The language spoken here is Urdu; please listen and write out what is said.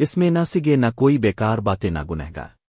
اس میں نہ سگے نہ کوئی بیکار باتیں نہ گنہگار۔